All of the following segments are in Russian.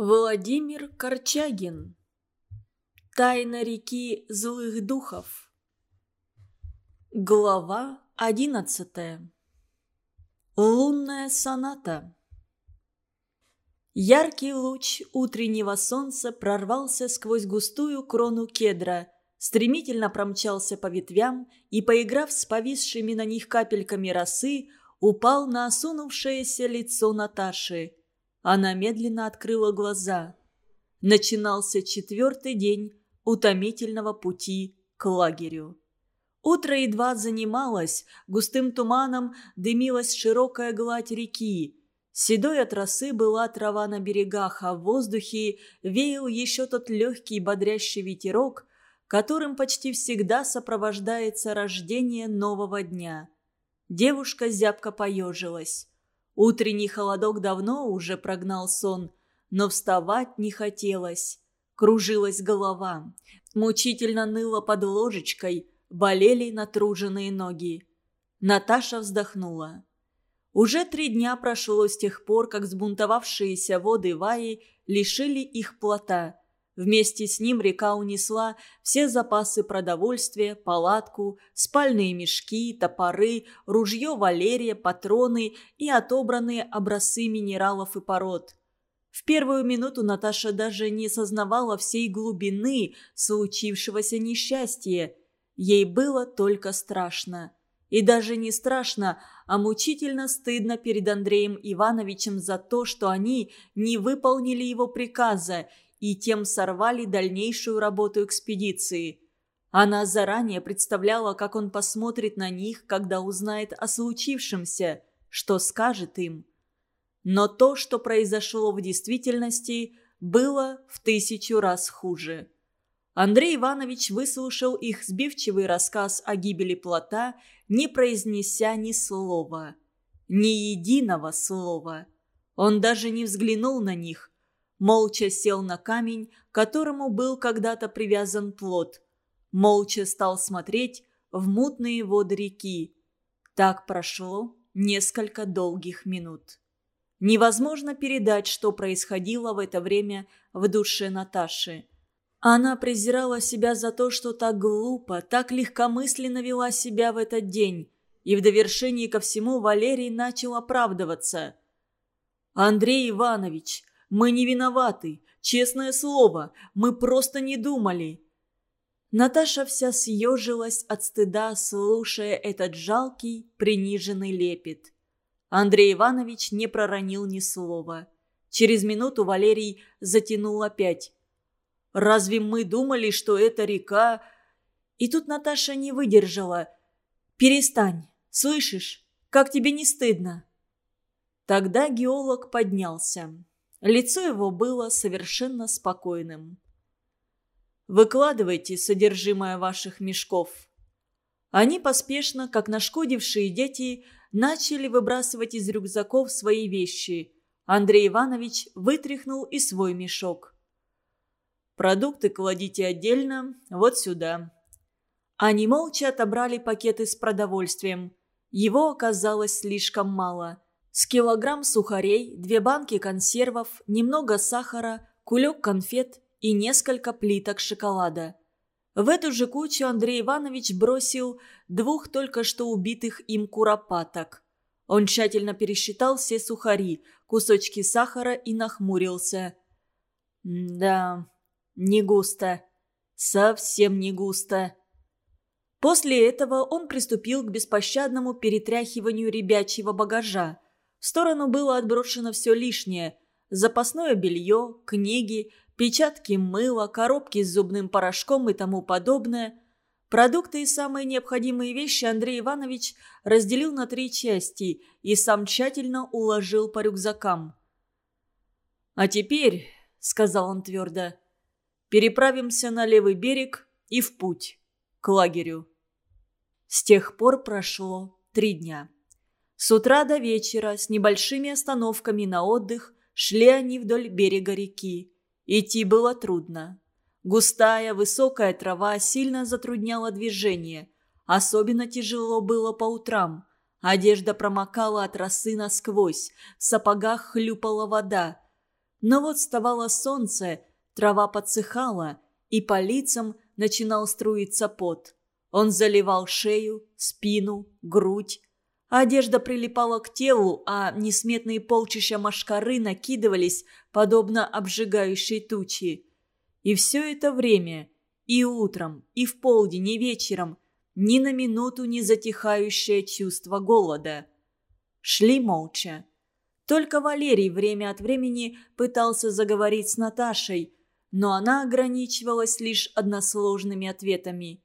Владимир Корчагин. Тайна реки злых духов. Глава одиннадцатая. Лунная соната. Яркий луч утреннего солнца прорвался сквозь густую крону кедра, стремительно промчался по ветвям и, поиграв с повисшими на них капельками росы, упал на осунувшееся лицо Наташи – она медленно открыла глаза. Начинался четвертый день утомительного пути к лагерю. Утро едва занималось, густым туманом дымилась широкая гладь реки. Седой от росы была трава на берегах, а в воздухе веял еще тот легкий бодрящий ветерок, которым почти всегда сопровождается рождение нового дня. Девушка зябко поежилась. Утренний холодок давно уже прогнал сон, но вставать не хотелось. Кружилась голова, мучительно ныла под ложечкой, болели натруженные ноги. Наташа вздохнула. Уже три дня прошло с тех пор, как сбунтовавшиеся воды Ваи лишили их плота – Вместе с ним река унесла все запасы продовольствия, палатку, спальные мешки, топоры, ружье Валерия, патроны и отобранные образцы минералов и пород. В первую минуту Наташа даже не сознавала всей глубины случившегося несчастья. Ей было только страшно. И даже не страшно, а мучительно стыдно перед Андреем Ивановичем за то, что они не выполнили его приказа и тем сорвали дальнейшую работу экспедиции. Она заранее представляла, как он посмотрит на них, когда узнает о случившемся, что скажет им. Но то, что произошло в действительности, было в тысячу раз хуже. Андрей Иванович выслушал их сбивчивый рассказ о гибели плота, не произнеся ни слова. Ни единого слова. Он даже не взглянул на них, молча сел на камень, к которому был когда-то привязан плод. Молча стал смотреть в мутные воды реки. Так прошло несколько долгих минут. Невозможно передать, что происходило в это время в душе Наташи. Она презирала себя за то, что так глупо, так легкомысленно вела себя в этот день. И в довершении ко всему Валерий начал оправдываться. «Андрей Иванович, мы не виноваты. Честное слово, мы просто не думали». Наташа вся съежилась от стыда, слушая этот жалкий, приниженный лепет. Андрей Иванович не проронил ни слова. Через минуту Валерий затянул опять. «Разве мы думали, что это река...» И тут Наташа не выдержала. «Перестань, слышишь? Как тебе не стыдно?» Тогда геолог поднялся. Лицо его было совершенно спокойным. «Выкладывайте содержимое ваших мешков». Они поспешно, как нашкодившие дети, начали выбрасывать из рюкзаков свои вещи. Андрей Иванович вытряхнул и свой мешок. «Продукты кладите отдельно, вот сюда». Они молча отобрали пакеты с продовольствием. Его оказалось слишком мало – с килограмм сухарей, две банки консервов, немного сахара, кулек конфет и несколько плиток шоколада. В эту же кучу Андрей Иванович бросил двух только что убитых им куропаток. Он тщательно пересчитал все сухари, кусочки сахара и нахмурился. «Да, не густо. Совсем не густо». После этого он приступил к беспощадному перетряхиванию ребячьего багажа – в сторону было отброшено все лишнее. Запасное белье, книги, печатки мыла, коробки с зубным порошком и тому подобное. Продукты и самые необходимые вещи Андрей Иванович разделил на три части и сам тщательно уложил по рюкзакам. «А теперь», — сказал он твердо, — «переправимся на левый берег и в путь, к лагерю». С тех пор прошло три дня. С утра до вечера с небольшими остановками на отдых шли они вдоль берега реки. Идти было трудно. Густая, высокая трава сильно затрудняла движение. Особенно тяжело было по утрам. Одежда промокала от росы насквозь, в сапогах хлюпала вода. Но вот вставало солнце, трава подсыхала, и по лицам начинал струиться пот. Он заливал шею, спину, грудь. Одежда прилипала к телу, а несметные полчища машкары накидывались, подобно обжигающей тучи. И все это время, и утром, и в полдень, и вечером, ни на минуту не затихающее чувство голода. Шли молча. Только Валерий время от времени пытался заговорить с Наташей, но она ограничивалась лишь односложными ответами.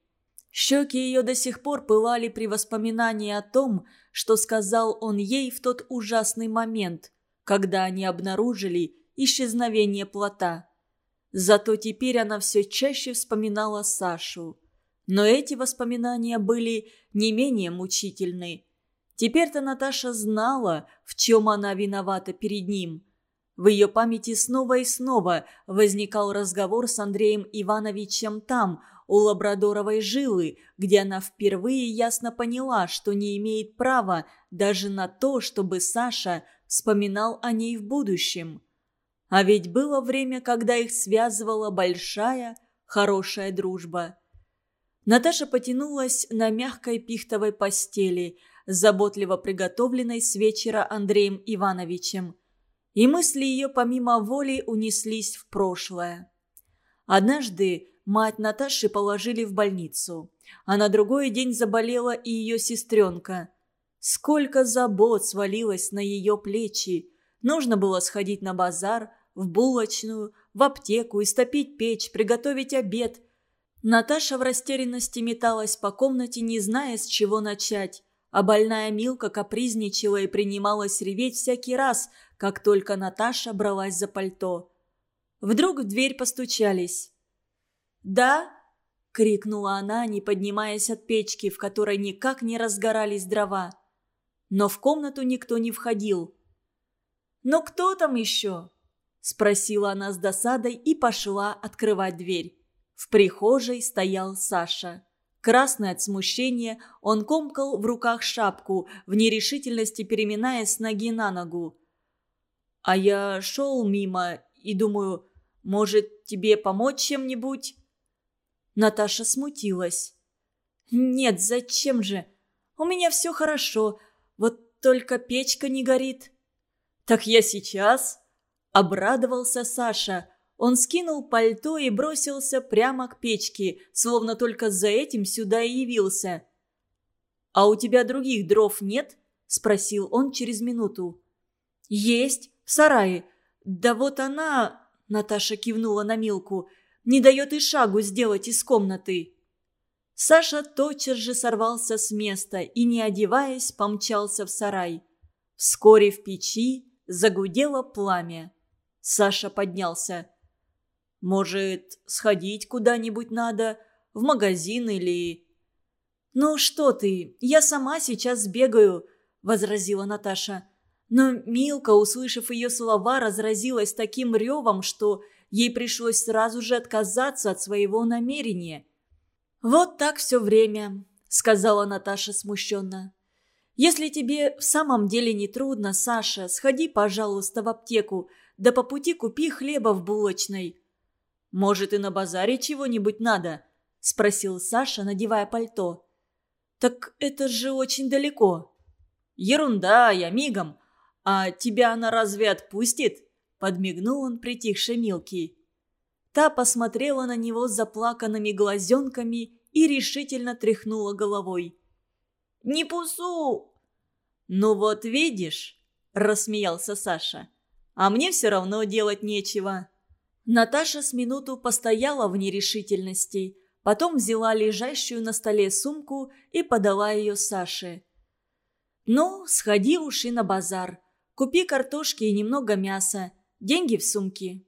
Щеки ее до сих пор пылали при воспоминании о том, что сказал он ей в тот ужасный момент, когда они обнаружили исчезновение плота. Зато теперь она все чаще вспоминала Сашу. Но эти воспоминания были не менее мучительны. Теперь-то Наташа знала, в чем она виновата перед ним. В ее памяти снова и снова возникал разговор с Андреем Ивановичем там, у Лабрадоровой жилы, где она впервые ясно поняла, что не имеет права даже на то, чтобы Саша вспоминал о ней в будущем. А ведь было время, когда их связывала большая, хорошая дружба. Наташа потянулась на мягкой пихтовой постели, заботливо приготовленной с вечера Андреем Ивановичем. И мысли ее помимо воли унеслись в прошлое. Однажды мать Наташи положили в больницу, а на другой день заболела и ее сестренка. Сколько забот свалилось на ее плечи. Нужно было сходить на базар, в булочную, в аптеку, истопить печь, приготовить обед – Наташа в растерянности металась по комнате, не зная, с чего начать. А больная Милка капризничала и принималась реветь всякий раз, как только Наташа бралась за пальто. Вдруг в дверь постучались. «Да?» — крикнула она, не поднимаясь от печки, в которой никак не разгорались дрова. Но в комнату никто не входил. «Но кто там еще?» — спросила она с досадой и пошла открывать дверь. В прихожей стоял Саша. Красный от смущения, он комкал в руках шапку, в нерешительности переминая с ноги на ногу. «А я шел мимо и думаю, может, тебе помочь чем-нибудь?» Наташа смутилась. «Нет, зачем же? У меня все хорошо, вот только печка не горит». «Так я сейчас?» – обрадовался Саша. Он скинул пальто и бросился прямо к печке, словно только за этим сюда и явился. «А у тебя других дров нет?» – спросил он через минуту. «Есть, в сарае. Да вот она...» – Наташа кивнула на Милку. «Не дает и шагу сделать из комнаты». Саша тотчас же сорвался с места и, не одеваясь, помчался в сарай. Вскоре в печи загудело пламя. Саша поднялся. Может, сходить куда-нибудь надо? В магазин или...» «Ну что ты, я сама сейчас сбегаю», — возразила Наташа. Но Милка, услышав ее слова, разразилась таким ревом, что ей пришлось сразу же отказаться от своего намерения. «Вот так все время», — сказала Наташа смущенно. «Если тебе в самом деле не трудно, Саша, сходи, пожалуйста, в аптеку, да по пути купи хлеба в булочной. «Может, и на базаре чего-нибудь надо?» – спросил Саша, надевая пальто. «Так это же очень далеко». «Ерунда, я мигом. А тебя она разве отпустит?» – подмигнул он притихшей Милки. Та посмотрела на него заплаканными глазенками и решительно тряхнула головой. «Не пусу!» «Ну вот видишь», – рассмеялся Саша. «А мне все равно делать нечего». Наташа с минуту постояла в нерешительности, потом взяла лежащую на столе сумку и подала ее Саше. «Ну, сходи уж и на базар. Купи картошки и немного мяса. Деньги в сумке».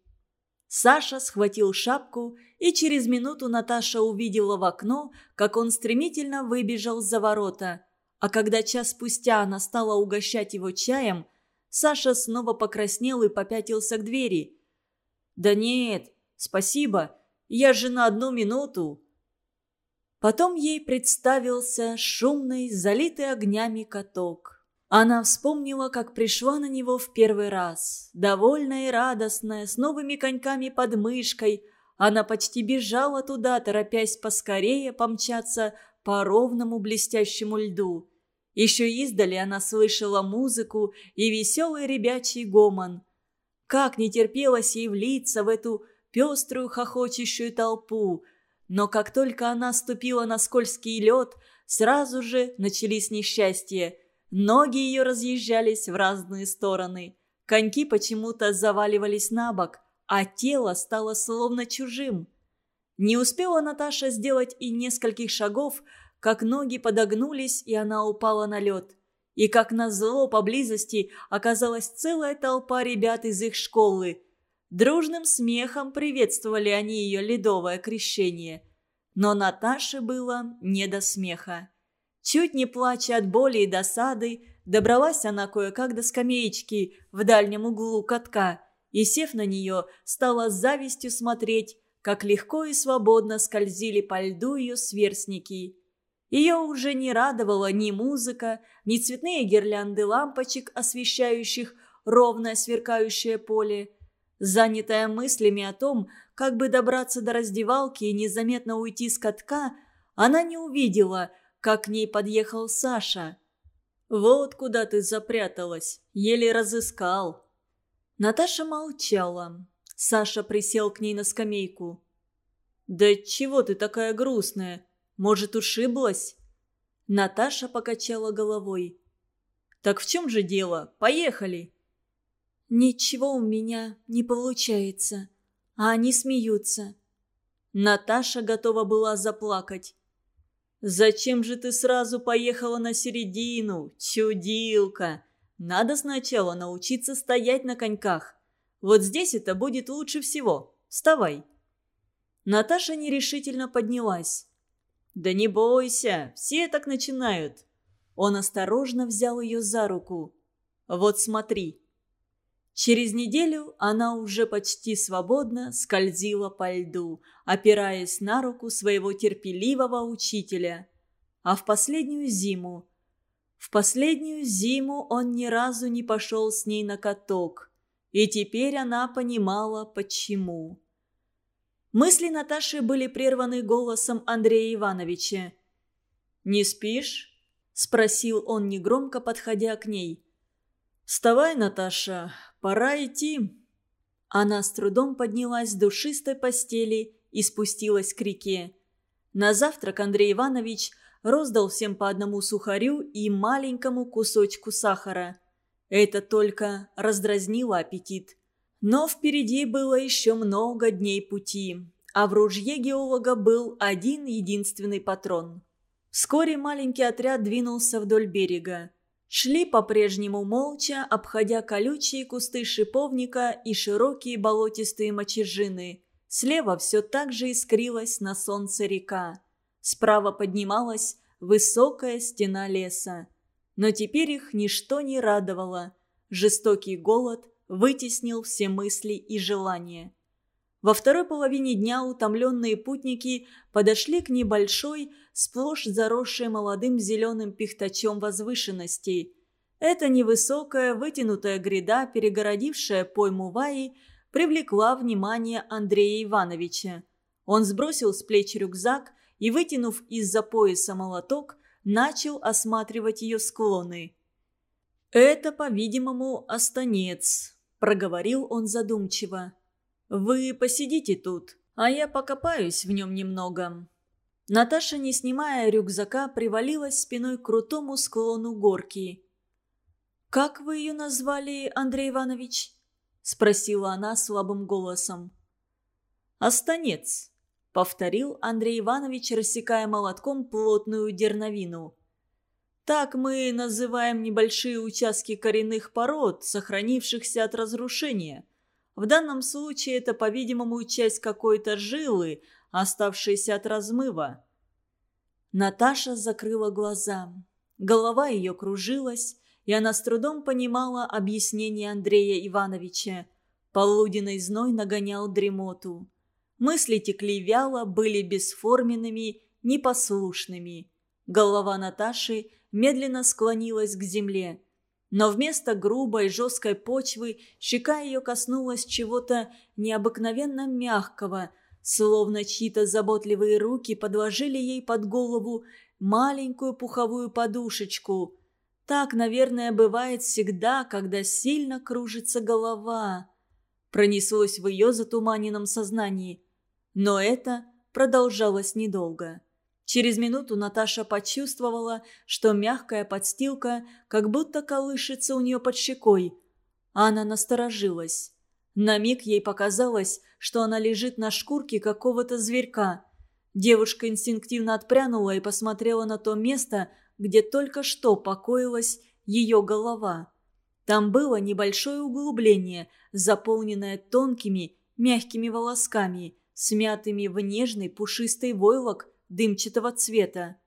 Саша схватил шапку, и через минуту Наташа увидела в окно, как он стремительно выбежал за ворота. А когда час спустя она стала угощать его чаем, Саша снова покраснел и попятился к двери – «Да нет, спасибо, я же на одну минуту». Потом ей представился шумный, залитый огнями каток. Она вспомнила, как пришла на него в первый раз. Довольная и радостная, с новыми коньками под мышкой. Она почти бежала туда, торопясь поскорее помчаться по ровному блестящему льду. Еще издали она слышала музыку и веселый ребячий гомон. Как не терпелось ей влиться в эту пеструю хохочущую толпу. Но как только она ступила на скользкий лед, сразу же начались несчастья – Ноги ее разъезжались в разные стороны. Коньки почему-то заваливались на бок, а тело стало словно чужим. Не успела Наташа сделать и нескольких шагов, как ноги подогнулись, и она упала на лед. И как назло поблизости оказалась целая толпа ребят из их школы. Дружным смехом приветствовали они ее ледовое крещение. Но Наташе было не до смеха. Чуть не плача от боли и досады, добралась она кое-как до скамеечки в дальнем углу катка и, сев на нее, стала с завистью смотреть, как легко и свободно скользили по льду ее сверстники. Ее уже не радовала ни музыка, ни цветные гирлянды лампочек, освещающих ровное сверкающее поле. Занятая мыслями о том, как бы добраться до раздевалки и незаметно уйти с катка, она не увидела – как к ней подъехал Саша. «Вот куда ты запряталась, еле разыскал». Наташа молчала. Саша присел к ней на скамейку. «Да чего ты такая грустная? Может, ушиблась?» Наташа покачала головой. «Так в чем же дело? Поехали!» «Ничего у меня не получается, а они смеются». Наташа готова была заплакать. «Зачем же ты сразу поехала на середину, чудилка? Надо сначала научиться стоять на коньках. Вот здесь это будет лучше всего. Вставай». Наташа нерешительно поднялась. «Да не бойся, все так начинают». Он осторожно взял ее за руку. «Вот смотри». Через неделю она уже почти свободно скользила по льду, опираясь на руку своего терпеливого учителя. А в последнюю зиму... В последнюю зиму он ни разу не пошел с ней на каток. И теперь она понимала, почему. Мысли Наташи были прерваны голосом Андрея Ивановича. «Не спишь?» – спросил он негромко, подходя к ней. «Вставай, Наташа, пора идти». Она с трудом поднялась с душистой постели и спустилась к реке. На завтрак Андрей Иванович роздал всем по одному сухарю и маленькому кусочку сахара. Это только раздразнило аппетит. Но впереди было еще много дней пути, а в ружье геолога был один единственный патрон. Вскоре маленький отряд двинулся вдоль берега. Шли по-прежнему молча, обходя колючие кусты шиповника и широкие болотистые мочежины. Слева все так же искрилась на солнце река. Справа поднималась высокая стена леса. Но теперь их ничто не радовало. Жестокий голод вытеснил все мысли и желания. Во второй половине дня утомленные путники подошли к небольшой, сплошь заросшей молодым зеленым пихтачом возвышенности. Эта невысокая, вытянутая гряда, перегородившая пойму Ваи, привлекла внимание Андрея Ивановича. Он сбросил с плеч рюкзак и, вытянув из-за пояса молоток, начал осматривать ее склоны. «Это, по-видимому, останец», — проговорил он задумчиво. «Вы посидите тут, а я покопаюсь в нем немного». Наташа, не снимая рюкзака, привалилась спиной к крутому склону горки. «Как вы ее назвали, Андрей Иванович?» – спросила она слабым голосом. «Останец», – повторил Андрей Иванович, рассекая молотком плотную дерновину. «Так мы называем небольшие участки коренных пород, сохранившихся от разрушения». В данном случае это, по-видимому, часть какой-то жилы, оставшейся от размыва. Наташа закрыла глаза. Голова ее кружилась, и она с трудом понимала объяснение Андрея Ивановича. Полуденный зной нагонял дремоту. Мысли текли вяло, были бесформенными, непослушными. Голова Наташи медленно склонилась к земле. Но вместо грубой жесткой почвы щека ее коснулась чего-то необыкновенно мягкого, словно чьи-то заботливые руки подложили ей под голову маленькую пуховую подушечку. Так, наверное, бывает всегда, когда сильно кружится голова. Пронеслось в ее затуманенном сознании. Но это продолжалось недолго. Через минуту Наташа почувствовала, что мягкая подстилка как будто колышется у нее под щекой. Она насторожилась. На миг ей показалось, что она лежит на шкурке какого-то зверька. Девушка инстинктивно отпрянула и посмотрела на то место, где только что покоилась ее голова. Там было небольшое углубление, заполненное тонкими, мягкими волосками, смятыми в нежный пушистый войлок – дымчатого цвета.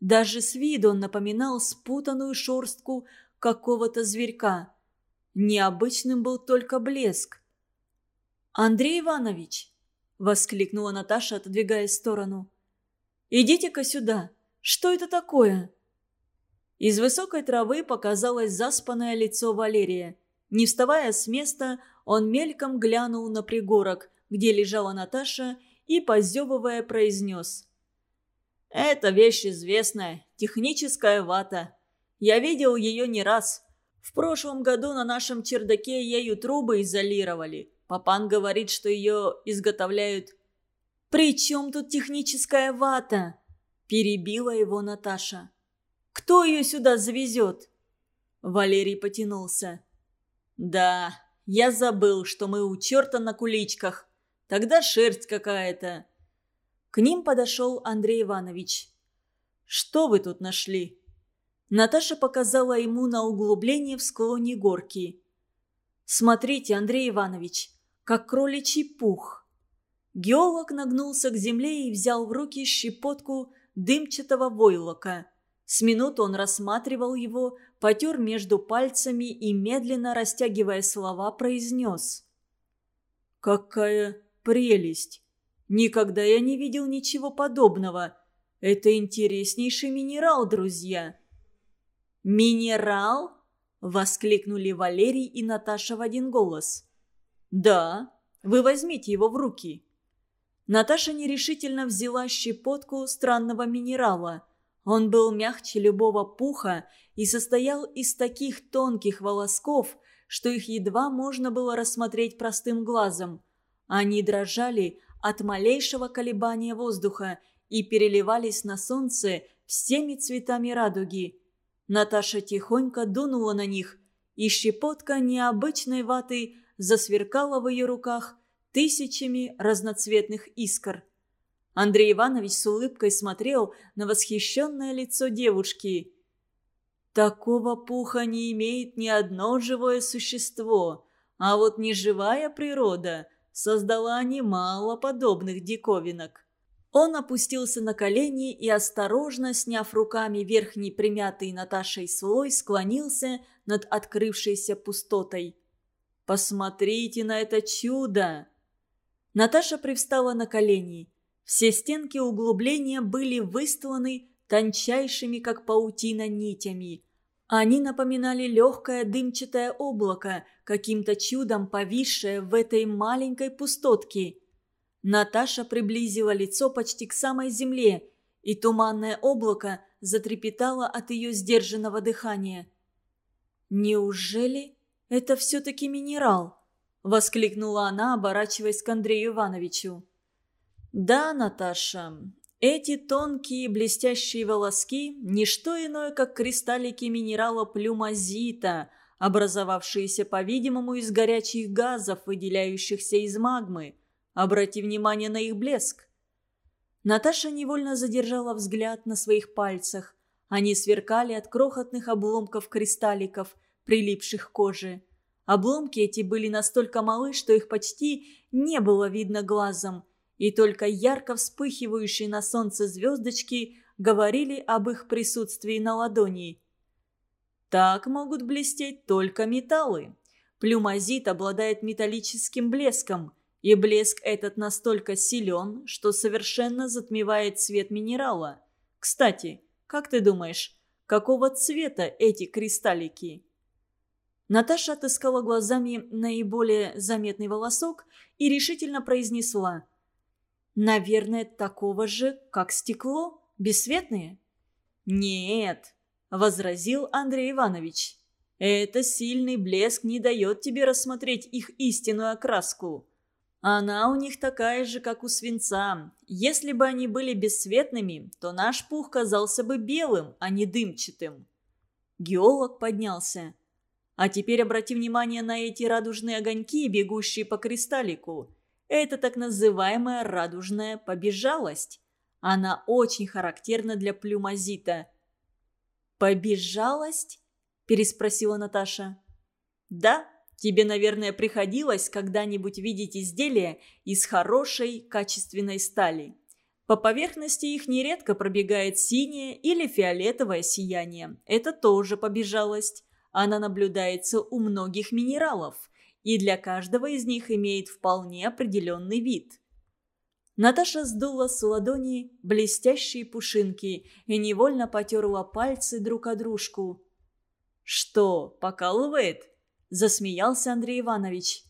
Даже с виду он напоминал спутанную шорстку какого-то зверька. Необычным был только блеск. «Андрей Иванович!» — воскликнула Наташа, отодвигаясь в сторону. «Идите-ка сюда! Что это такое?» Из высокой травы показалось заспанное лицо Валерия. Не вставая с места, он мельком глянул на пригорок, где лежала Наташа, и, позевывая, произнес. Это вещь известная, техническая вата. Я видел ее не раз. В прошлом году на нашем чердаке ею трубы изолировали. Папан говорит, что ее изготовляют... «При чем тут техническая вата?» – перебила его Наташа. «Кто ее сюда завезет?» Валерий потянулся. «Да, я забыл, что мы у черта на куличках. Тогда шерсть какая-то. К ним подошел Андрей Иванович. «Что вы тут нашли?» Наташа показала ему на углубление в склоне горки. «Смотрите, Андрей Иванович, как кроличий пух». Геолог нагнулся к земле и взял в руки щепотку дымчатого войлока. С минуту он рассматривал его, потер между пальцами и, медленно растягивая слова, произнес. «Какая прелесть! Никогда я не видел ничего подобного. Это интереснейший минерал, друзья». «Минерал?» – воскликнули Валерий и Наташа в один голос. «Да, вы возьмите его в руки». Наташа нерешительно взяла щепотку странного минерала. Он был мягче любого пуха и состоял из таких тонких волосков, что их едва можно было рассмотреть простым глазом. Они дрожали от малейшего колебания воздуха и переливались на солнце всеми цветами радуги. Наташа тихонько дунула на них, и щепотка необычной ваты засверкала в ее руках тысячами разноцветных искр. Андрей Иванович с улыбкой смотрел на восхищенное лицо девушки. «Такого пуха не имеет ни одно живое существо, а вот неживая природа создала немало подобных диковинок. Он опустился на колени и, осторожно сняв руками верхний примятый Наташей слой, склонился над открывшейся пустотой. «Посмотрите на это чудо!» Наташа привстала на колени. Все стенки углубления были выстланы тончайшими, как паутина, нитями. Они напоминали легкое дымчатое облако, каким-то чудом повисшее в этой маленькой пустотке. Наташа приблизила лицо почти к самой земле, и туманное облако затрепетало от ее сдержанного дыхания. «Неужели это все-таки минерал?» – воскликнула она, оборачиваясь к Андрею Ивановичу. «Да, Наташа, эти тонкие блестящие волоски – не что иное, как кристаллики минерала плюмазита, образовавшиеся, по-видимому, из горячих газов, выделяющихся из магмы. Обрати внимание на их блеск. Наташа невольно задержала взгляд на своих пальцах. Они сверкали от крохотных обломков кристалликов, прилипших к коже. Обломки эти были настолько малы, что их почти не было видно глазом – и только ярко вспыхивающие на солнце звездочки говорили об их присутствии на ладони. Так могут блестеть только металлы. Плюмазит обладает металлическим блеском, и блеск этот настолько силен, что совершенно затмевает цвет минерала. Кстати, как ты думаешь, какого цвета эти кристаллики? Наташа отыскала глазами наиболее заметный волосок и решительно произнесла. «Наверное, такого же, как стекло, бесцветные?» «Нет», — возразил Андрей Иванович. «Это сильный блеск не дает тебе рассмотреть их истинную окраску. Она у них такая же, как у свинца. Если бы они были бесцветными, то наш пух казался бы белым, а не дымчатым». Геолог поднялся. А теперь обрати внимание на эти радужные огоньки, бегущие по кристаллику. Это так называемая радужная побежалость. Она очень характерна для плюмозита. «Побежалость?» – переспросила Наташа. «Да, тебе, наверное, приходилось когда-нибудь видеть изделия из хорошей, качественной стали. По поверхности их нередко пробегает синее или фиолетовое сияние. Это тоже побежалость. Она наблюдается у многих минералов, и для каждого из них имеет вполне определенный вид. Наташа сдула с ладони блестящие пушинки и невольно потерла пальцы друг о дружку. «Что, покалывает?» – засмеялся Андрей Иванович.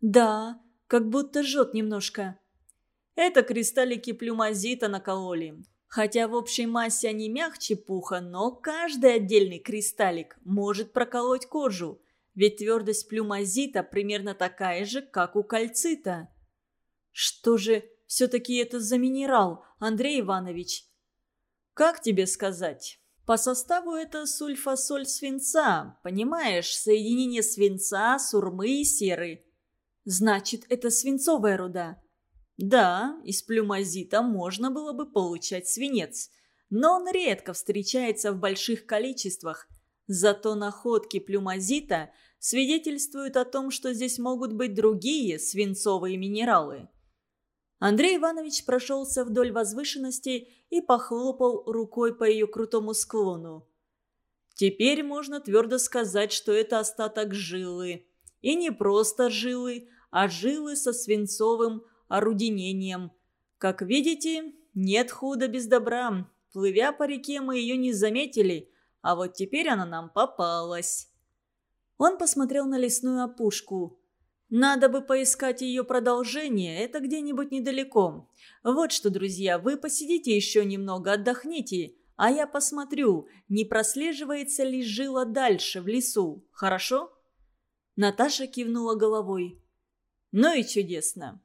«Да, как будто жжет немножко». «Это кристаллики плюмозита накололи. Хотя в общей массе они мягче пуха, но каждый отдельный кристаллик может проколоть кожу, ведь твердость плюмозита примерно такая же, как у кальцита. Что же все-таки это за минерал, Андрей Иванович? Как тебе сказать? По составу это сульфасоль свинца, понимаешь, соединение свинца, сурмы и серы. Значит, это свинцовая руда. Да, из плюмозита можно было бы получать свинец, но он редко встречается в больших количествах. Зато находки плюмозита свидетельствуют о том, что здесь могут быть другие свинцовые минералы. Андрей Иванович прошелся вдоль возвышенности и похлопал рукой по ее крутому склону. Теперь можно твердо сказать, что это остаток жилы. И не просто жилы, а жилы со свинцовым орудинением. Как видите, нет худа без добра. Плывя по реке, мы ее не заметили, а вот теперь она нам попалась. Он посмотрел на лесную опушку. Надо бы поискать ее продолжение, это где-нибудь недалеко. Вот что, друзья, вы посидите еще немного, отдохните, а я посмотрю, не прослеживается ли жила дальше, в лесу, хорошо?» Наташа кивнула головой. «Ну и чудесно.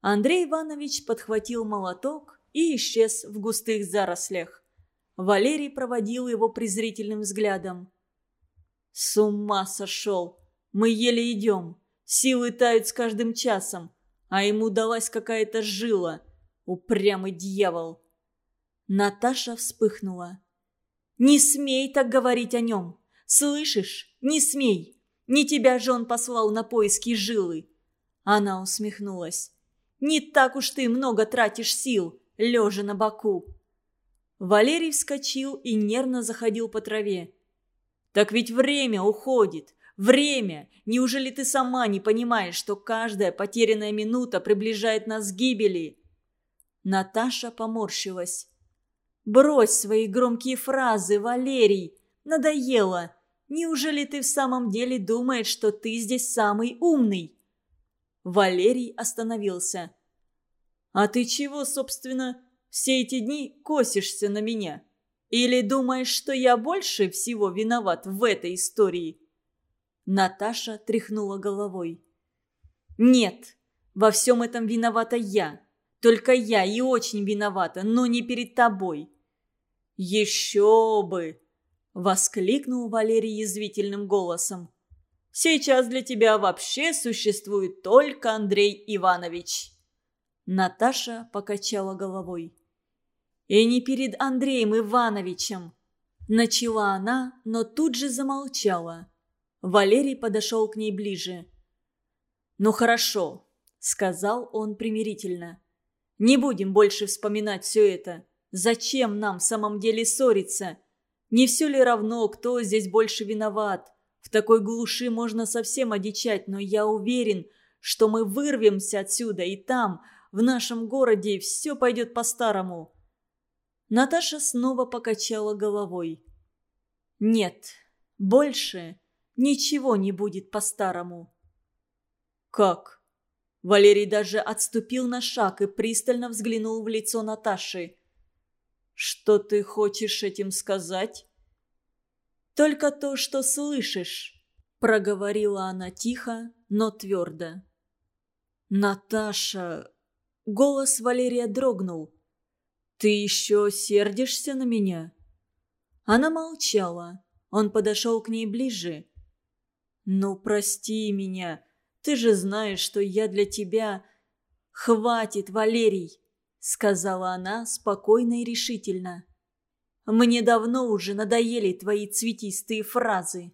Андрей Иванович подхватил молоток и исчез в густых зарослях. Валерий проводил его презрительным взглядом. «С ума сошел! Мы еле идем. Силы тают с каждым часом, а ему далась какая-то жила. Упрямый дьявол!» Наташа вспыхнула. «Не смей так говорить о нем! Слышишь? Не смей! Не тебя же он послал на поиски жилы!» Она усмехнулась. Не так уж ты много тратишь сил, лежа на боку». Валерий вскочил и нервно заходил по траве. «Так ведь время уходит. Время! Неужели ты сама не понимаешь, что каждая потерянная минута приближает нас к гибели?» Наташа поморщилась. «Брось свои громкие фразы, Валерий! Надоело! Неужели ты в самом деле думаешь, что ты здесь самый умный?» Валерий остановился. «А ты чего, собственно, все эти дни косишься на меня? Или думаешь, что я больше всего виноват в этой истории?» Наташа тряхнула головой. «Нет, во всем этом виновата я. Только я и очень виновата, но не перед тобой». «Еще бы!» — воскликнул Валерий язвительным голосом. Сейчас для тебя вообще существует только Андрей Иванович». Наташа покачала головой. «И не перед Андреем Ивановичем!» Начала она, но тут же замолчала. Валерий подошел к ней ближе. «Ну хорошо», — сказал он примирительно. «Не будем больше вспоминать все это. Зачем нам в самом деле ссориться? Не все ли равно, кто здесь больше виноват? В такой глуши можно совсем одичать, но я уверен, что мы вырвемся отсюда, и там, в нашем городе, все пойдет по-старому». Наташа снова покачала головой. «Нет, больше ничего не будет по-старому». «Как?» Валерий даже отступил на шаг и пристально взглянул в лицо Наташи. «Что ты хочешь этим сказать?» «Только то, что слышишь», — проговорила она тихо, но твердо. «Наташа...» Голос Валерия дрогнул. «Ты еще сердишься на меня?» Она молчала. Он подошел к ней ближе. «Ну, прости меня. Ты же знаешь, что я для тебя...» «Хватит, Валерий!» — сказала она спокойно и решительно. «Мне давно уже надоели твои цветистые фразы».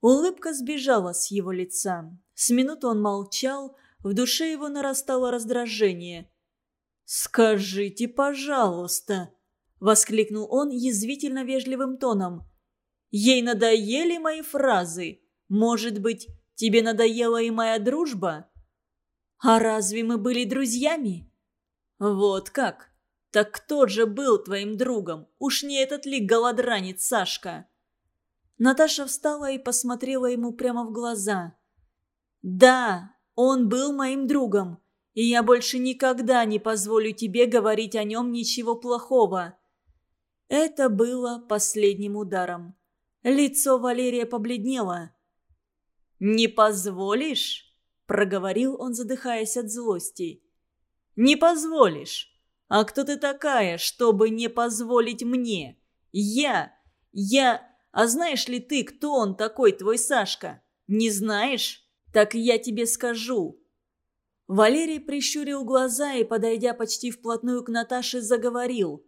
Улыбка сбежала с его лица. С минуты он молчал, в душе его нарастало раздражение. «Скажите, пожалуйста!» — воскликнул он язвительно вежливым тоном. «Ей надоели мои фразы. Может быть, тебе надоела и моя дружба?» «А разве мы были друзьями?» «Вот как? Так кто же был твоим другом? Уж не этот ли голодранец Сашка?» Наташа встала и посмотрела ему прямо в глаза. «Да, он был моим другом, и я больше никогда не позволю тебе говорить о нем ничего плохого». Это было последним ударом. Лицо Валерия побледнело. «Не позволишь?» – проговорил он, задыхаясь от злости. «Не позволишь? А кто ты такая, чтобы не позволить мне? Я, я... А знаешь ли ты, кто он такой, твой Сашка? Не знаешь?» Так я тебе скажу». Валерий прищурил глаза и, подойдя почти вплотную к Наташе, заговорил.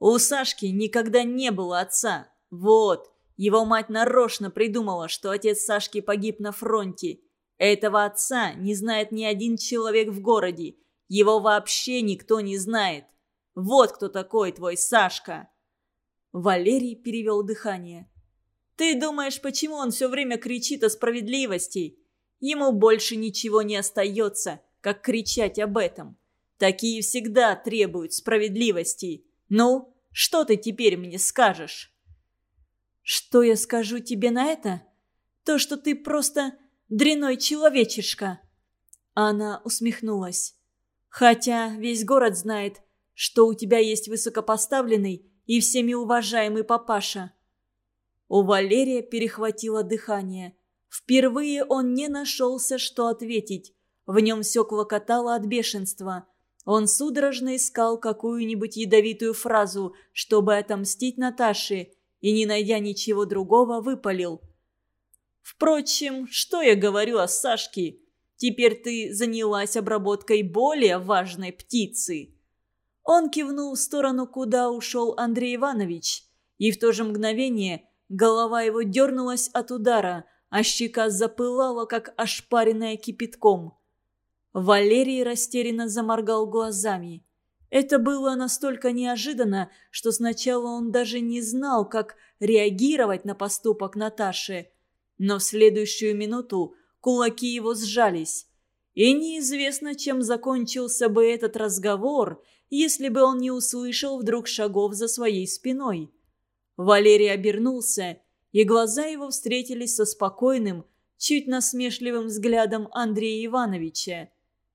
«У Сашки никогда не было отца. Вот, его мать нарочно придумала, что отец Сашки погиб на фронте. Этого отца не знает ни один человек в городе. Его вообще никто не знает. Вот кто такой твой Сашка!» Валерий перевел дыхание. «Ты думаешь, почему он все время кричит о справедливости? Ему больше ничего не остается, как кричать об этом. Такие всегда требуют справедливости. Ну, что ты теперь мне скажешь?» «Что я скажу тебе на это? То, что ты просто дряной человечишка!» Она усмехнулась. «Хотя весь город знает, что у тебя есть высокопоставленный и всеми уважаемый папаша». У Валерия перехватило дыхание – Впервые он не нашелся, что ответить. В нем все клокотало от бешенства. Он судорожно искал какую-нибудь ядовитую фразу, чтобы отомстить Наташе, и, не найдя ничего другого, выпалил. «Впрочем, что я говорю о Сашке? Теперь ты занялась обработкой более важной птицы». Он кивнул в сторону, куда ушел Андрей Иванович, и в то же мгновение голова его дернулась от удара – а щека запылала, как ошпаренная кипятком. Валерий растерянно заморгал глазами. Это было настолько неожиданно, что сначала он даже не знал, как реагировать на поступок Наташи. Но в следующую минуту кулаки его сжались. И неизвестно, чем закончился бы этот разговор, если бы он не услышал вдруг шагов за своей спиной. Валерий обернулся и глаза его встретились со спокойным, чуть насмешливым взглядом Андрея Ивановича.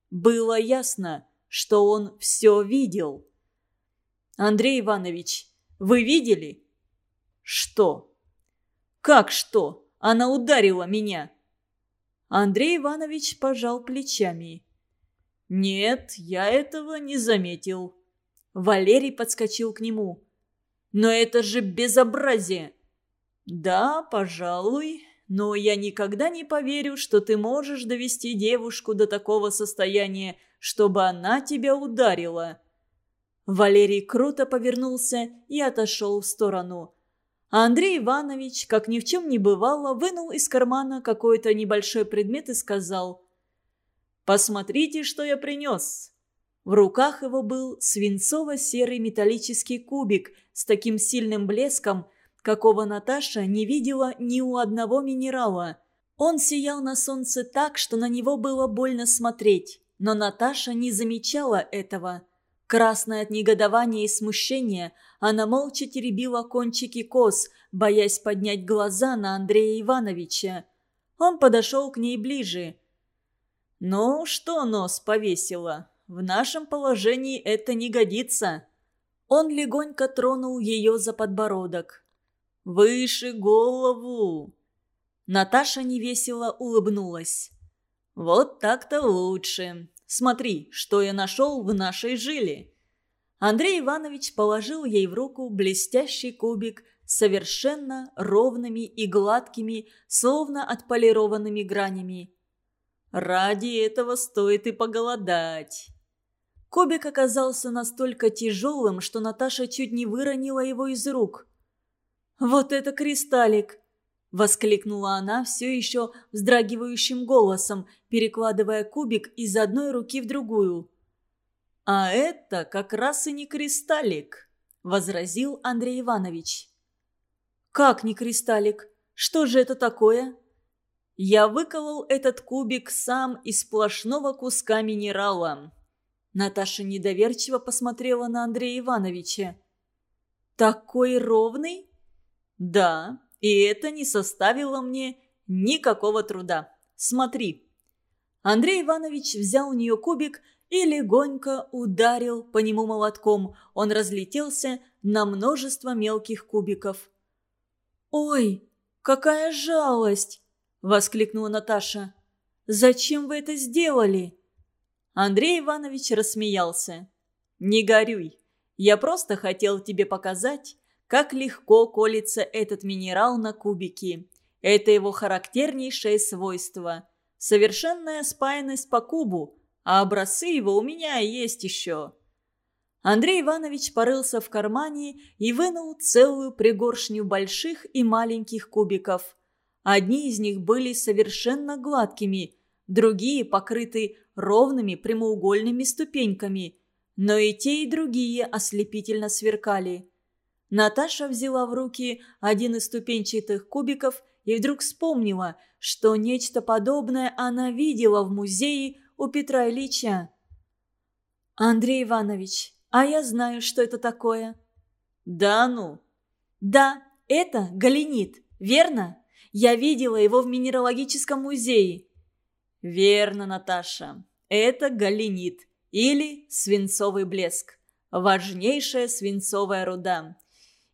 Было ясно, что он все видел. «Андрей Иванович, вы видели?» «Что?» «Как что? Она ударила меня!» Андрей Иванович пожал плечами. «Нет, я этого не заметил». Валерий подскочил к нему. «Но это же безобразие! «Да, пожалуй, но я никогда не поверю, что ты можешь довести девушку до такого состояния, чтобы она тебя ударила». Валерий круто повернулся и отошел в сторону. А Андрей Иванович, как ни в чем не бывало, вынул из кармана какой-то небольшой предмет и сказал «Посмотрите, что я принес». В руках его был свинцово-серый металлический кубик с таким сильным блеском, какого Наташа не видела ни у одного минерала. Он сиял на солнце так, что на него было больно смотреть, но Наташа не замечала этого. Красная от негодования и смущения, она молча теребила кончики кос, боясь поднять глаза на Андрея Ивановича. Он подошел к ней ближе. «Ну, что нос повесила? В нашем положении это не годится». Он легонько тронул ее за подбородок. «Выше голову!» Наташа невесело улыбнулась. «Вот так-то лучше. Смотри, что я нашел в нашей жиле». Андрей Иванович положил ей в руку блестящий кубик совершенно ровными и гладкими, словно отполированными гранями. «Ради этого стоит и поголодать». Кубик оказался настолько тяжелым, что Наташа чуть не выронила его из рук. «Вот это кристаллик!» – воскликнула она все еще вздрагивающим голосом, перекладывая кубик из одной руки в другую. «А это как раз и не кристаллик», – возразил Андрей Иванович. «Как не кристаллик? Что же это такое?» «Я выколол этот кубик сам из сплошного куска минерала». Наташа недоверчиво посмотрела на Андрея Ивановича. «Такой ровный?» «Да, и это не составило мне никакого труда. Смотри». Андрей Иванович взял у нее кубик и легонько ударил по нему молотком. Он разлетелся на множество мелких кубиков. «Ой, какая жалость!» – воскликнула Наташа. «Зачем вы это сделали?» Андрей Иванович рассмеялся. «Не горюй. Я просто хотел тебе показать, как легко колется этот минерал на кубики. Это его характернейшее свойство. Совершенная спаянность по кубу, а образцы его у меня есть еще. Андрей Иванович порылся в кармане и вынул целую пригоршню больших и маленьких кубиков. Одни из них были совершенно гладкими, другие покрыты ровными прямоугольными ступеньками, но и те, и другие ослепительно сверкали. Наташа взяла в руки один из ступенчатых кубиков и вдруг вспомнила, что нечто подобное она видела в музее у Петра Ильича. «Андрей Иванович, а я знаю, что это такое». «Да ну?» «Да, это галенит, верно? Я видела его в Минералогическом музее». «Верно, Наташа. Это галенит или свинцовый блеск. Важнейшая свинцовая руда.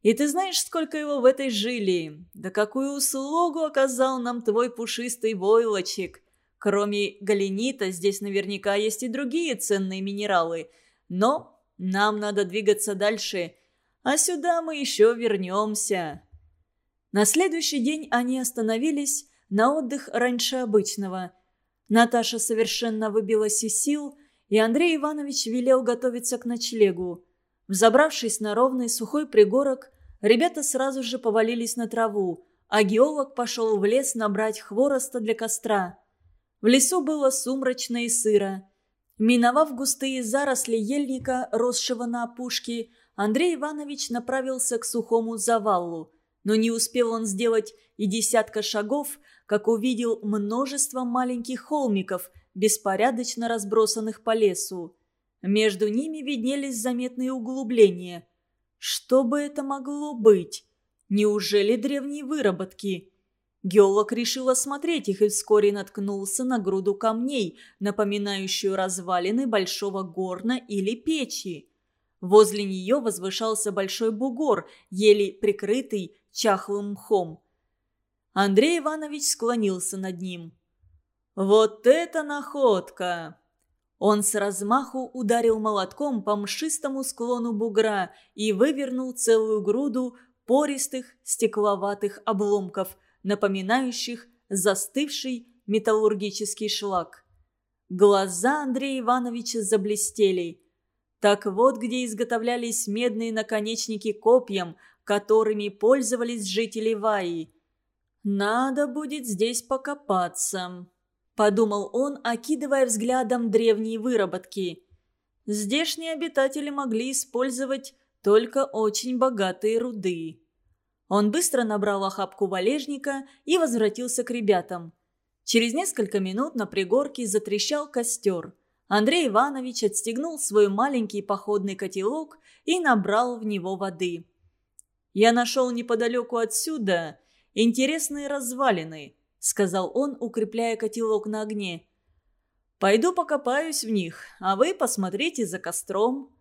И ты знаешь, сколько его в этой жили? Да какую услугу оказал нам твой пушистый войлочек? Кроме галенита, здесь наверняка есть и другие ценные минералы. Но нам надо двигаться дальше, а сюда мы еще вернемся». На следующий день они остановились на отдых раньше обычного. Наташа совершенно выбилась из сил, и Андрей Иванович велел готовиться к ночлегу. Взобравшись на ровный сухой пригорок, ребята сразу же повалились на траву, а геолог пошел в лес набрать хвороста для костра. В лесу было сумрачно и сыро. Миновав густые заросли ельника, росшего на опушке, Андрей Иванович направился к сухому завалу. Но не успел он сделать и десятка шагов, как увидел множество маленьких холмиков, беспорядочно разбросанных по лесу. Между ними виднелись заметные углубления. Что бы это могло быть? Неужели древние выработки? Геолог решил осмотреть их и вскоре наткнулся на груду камней, напоминающую развалины большого горна или печи. Возле нее возвышался большой бугор, еле прикрытый чахлым мхом. Андрей Иванович склонился над ним. «Вот это находка!» Он с размаху ударил молотком по мшистому склону бугра и вывернул целую груду пористых стекловатых обломков, напоминающих застывший металлургический шлак. Глаза Андрея Ивановича заблестели. Так вот, где изготовлялись медные наконечники копьям, которыми пользовались жители Ваи. «Надо будет здесь покопаться», подумал он, окидывая взглядом древние выработки. Здешние обитатели могли использовать только очень богатые руды. Он быстро набрал охапку валежника и возвратился к ребятам. Через несколько минут на пригорке затрещал костер. Андрей Иванович отстегнул свой маленький походный котелок и набрал в него воды. «Я нашел неподалеку отсюда интересные развалины», — сказал он, укрепляя котелок на огне. «Пойду покопаюсь в них, а вы посмотрите за костром».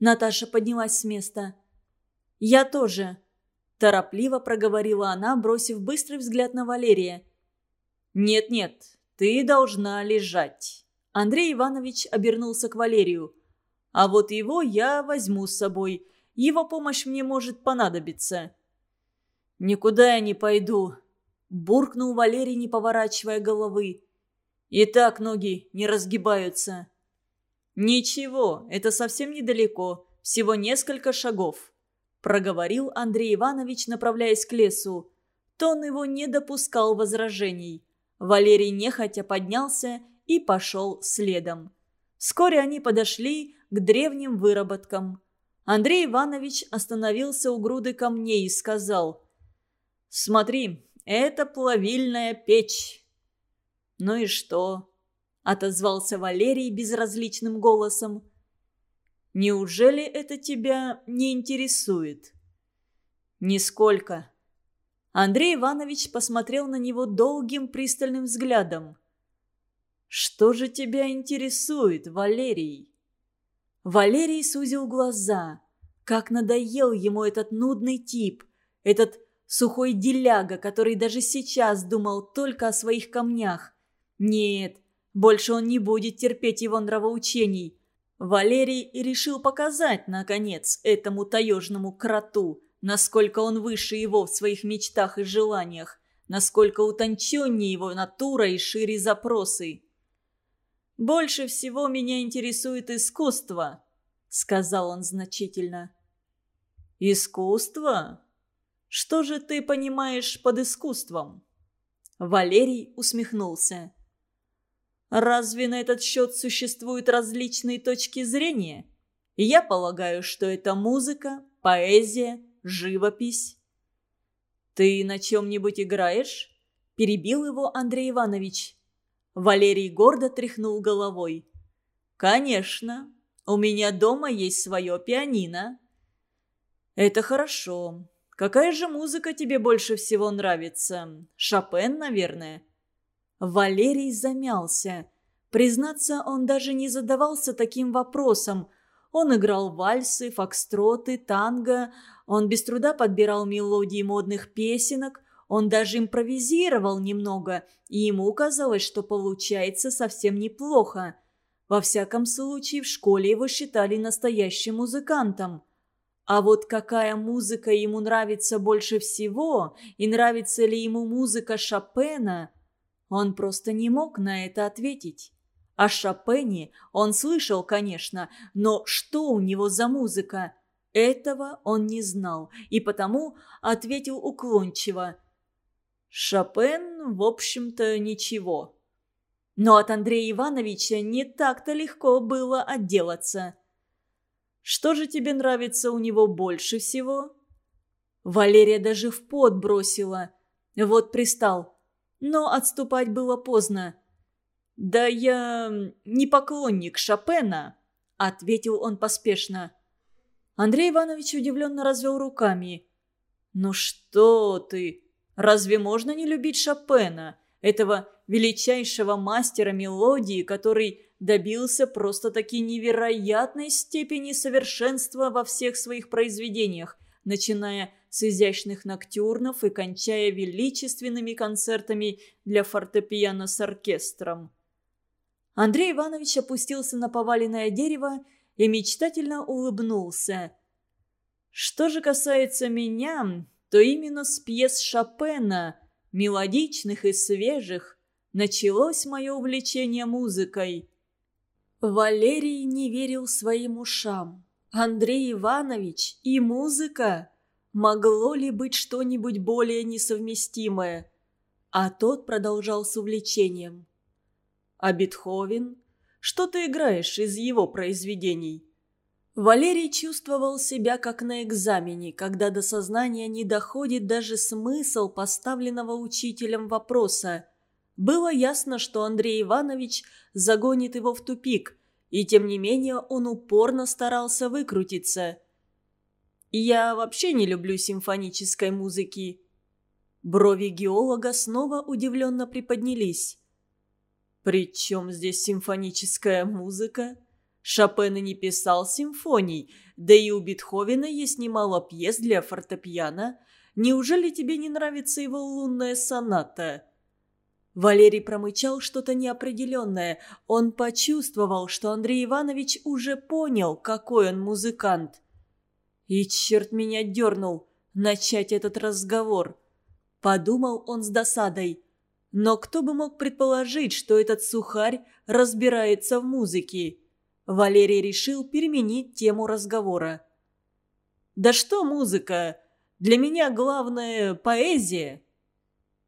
Наташа поднялась с места. «Я тоже», – торопливо проговорила она, бросив быстрый взгляд на Валерия. «Нет-нет, ты должна лежать». Андрей Иванович обернулся к Валерию. «А вот его я возьму с собой. Его помощь мне может понадобиться». «Никуда я не пойду», – буркнул Валерий, не поворачивая головы. «И так ноги не разгибаются». «Ничего, это совсем недалеко, всего несколько шагов», – проговорил Андрей Иванович, направляясь к лесу. Тон его не допускал возражений. Валерий нехотя поднялся и пошел следом. Вскоре они подошли к древним выработкам. Андрей Иванович остановился у груды камней и сказал «Смотри, это плавильная печь». «Ну и что?» – отозвался Валерий безразличным голосом. «Неужели это тебя не интересует?» «Нисколько». Андрей Иванович посмотрел на него долгим пристальным взглядом. «Что же тебя интересует, Валерий?» Валерий сузил глаза. Как надоел ему этот нудный тип, этот сухой деляга, который даже сейчас думал только о своих камнях. Нет, больше он не будет терпеть его нравоучений. Валерий решил показать, наконец, этому таежному кроту, насколько он выше его в своих мечтах и желаниях, насколько утонченнее его натура и шире запросы. «Больше всего меня интересует искусство», — сказал он значительно. «Искусство? Что же ты понимаешь под искусством?» Валерий усмехнулся. «Разве на этот счет существуют различные точки зрения? Я полагаю, что это музыка, поэзия, живопись». «Ты на чем-нибудь играешь?» – перебил его Андрей Иванович. Валерий гордо тряхнул головой. «Конечно. У меня дома есть свое пианино». «Это хорошо. Какая же музыка тебе больше всего нравится? Шопен, наверное?» Валерий замялся. Признаться, он даже не задавался таким вопросом. Он играл вальсы, фокстроты, танго. Он без труда подбирал мелодии модных песенок. Он даже импровизировал немного, и ему казалось, что получается совсем неплохо. Во всяком случае, в школе его считали настоящим музыкантом. А вот какая музыка ему нравится больше всего, и нравится ли ему музыка Шопена, он просто не мог на это ответить. О Шопене он слышал, конечно, но что у него за музыка? Этого он не знал, и потому ответил уклончиво – Шопен, в общем-то, ничего. Но от Андрея Ивановича не так-то легко было отделаться. Что же тебе нравится у него больше всего? Валерия даже в пот бросила. Вот пристал. Но отступать было поздно. «Да я не поклонник Шопена», — ответил он поспешно. Андрей Иванович удивленно развел руками. «Ну что ты? Разве можно не любить Шопена, этого величайшего мастера мелодии, который добился просто-таки невероятной степени совершенства во всех своих произведениях, начиная с изящных ноктюрнов и кончая величественными концертами для фортепиано с оркестром. Андрей Иванович опустился на поваленное дерево и мечтательно улыбнулся. «Что же касается меня, то именно с пьес Шопена, мелодичных и свежих, началось мое увлечение музыкой. Валерий не верил своим ушам. Андрей Иванович и музыка. Могло ли быть что-нибудь более несовместимое? А тот продолжал с увлечением. А Бетховен? Что ты играешь из его произведений? Валерий чувствовал себя как на экзамене, когда до сознания не доходит даже смысл поставленного учителем вопроса. Было ясно, что Андрей Иванович загонит его в тупик, и тем не менее он упорно старался выкрутиться. «Я вообще не люблю симфонической музыки». Брови геолога снова удивленно приподнялись. «При чем здесь симфоническая музыка? Шопен и не писал симфоний, да и у Бетховена есть немало пьес для фортепиано. Неужели тебе не нравится его лунная соната?» Валерий промычал что-то неопределенное. Он почувствовал, что Андрей Иванович уже понял, какой он музыкант. И черт меня дернул начать этот разговор. Подумал он с досадой. Но кто бы мог предположить, что этот сухарь разбирается в музыке? Валерий решил переменить тему разговора. «Да что музыка? Для меня главное – поэзия».